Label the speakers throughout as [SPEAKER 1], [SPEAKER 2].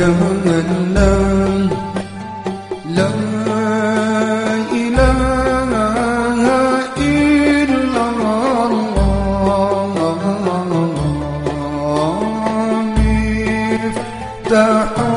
[SPEAKER 1] كهنا لا إله إلا الله. مفتاح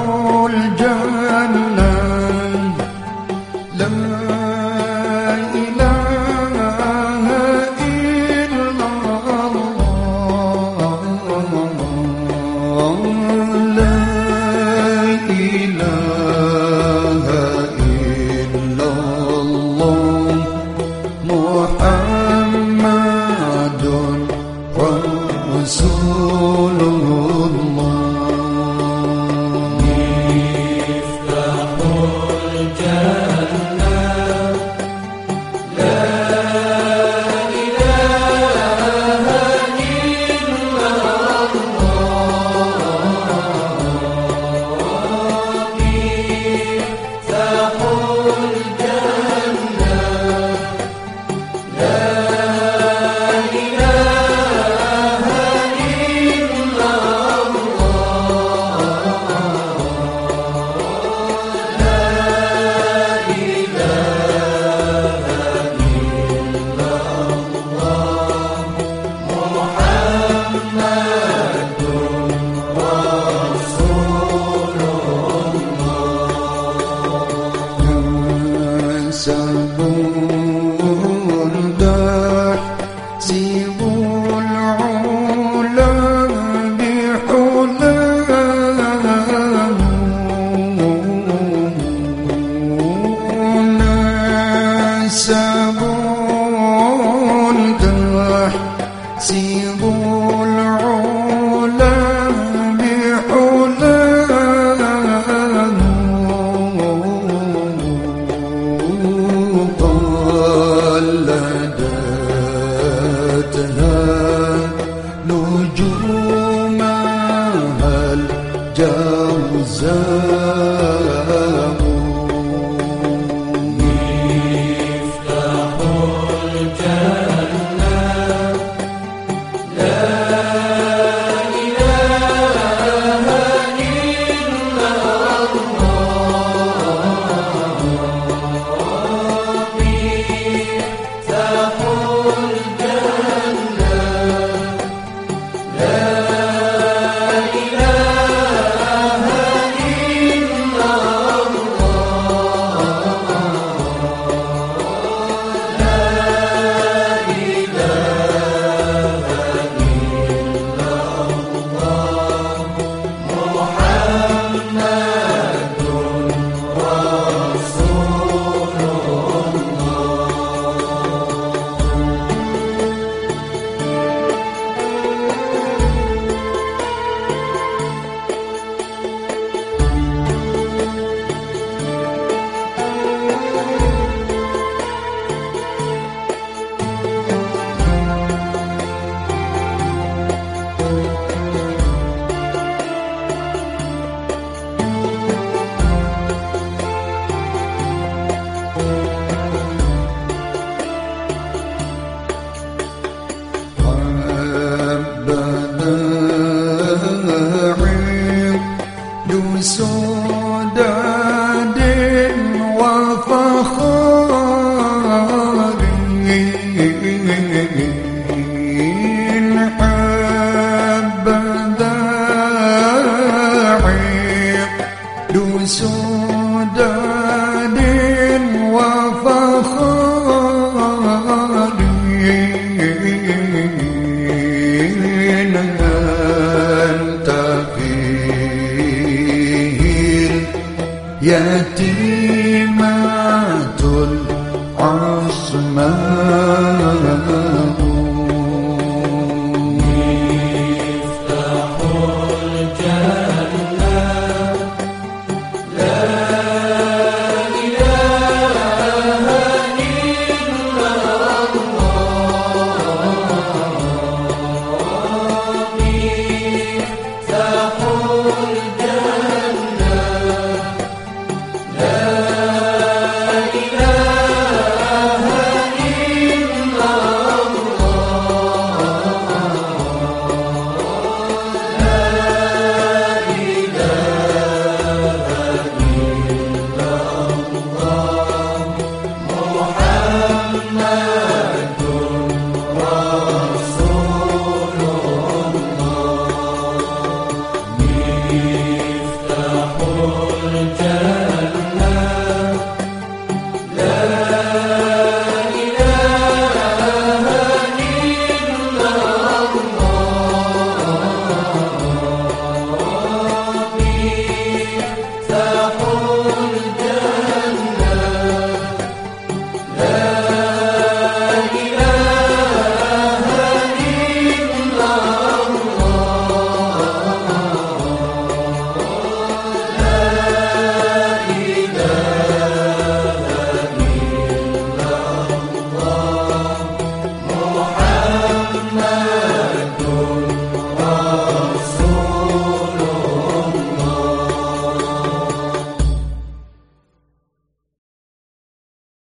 [SPEAKER 1] See سداد وفخار حب داعي دون yeah, I do.